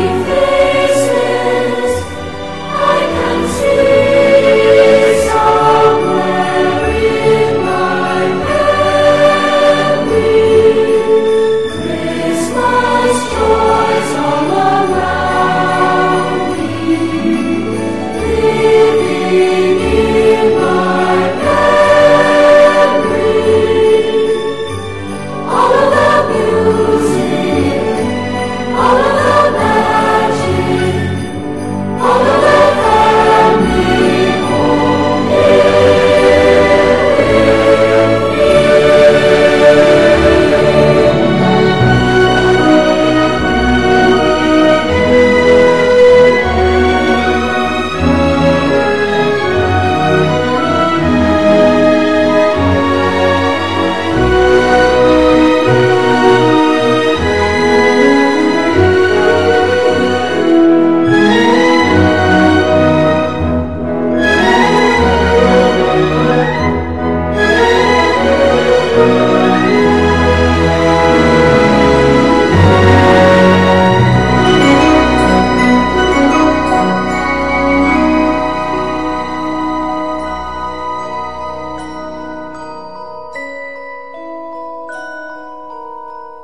faithful.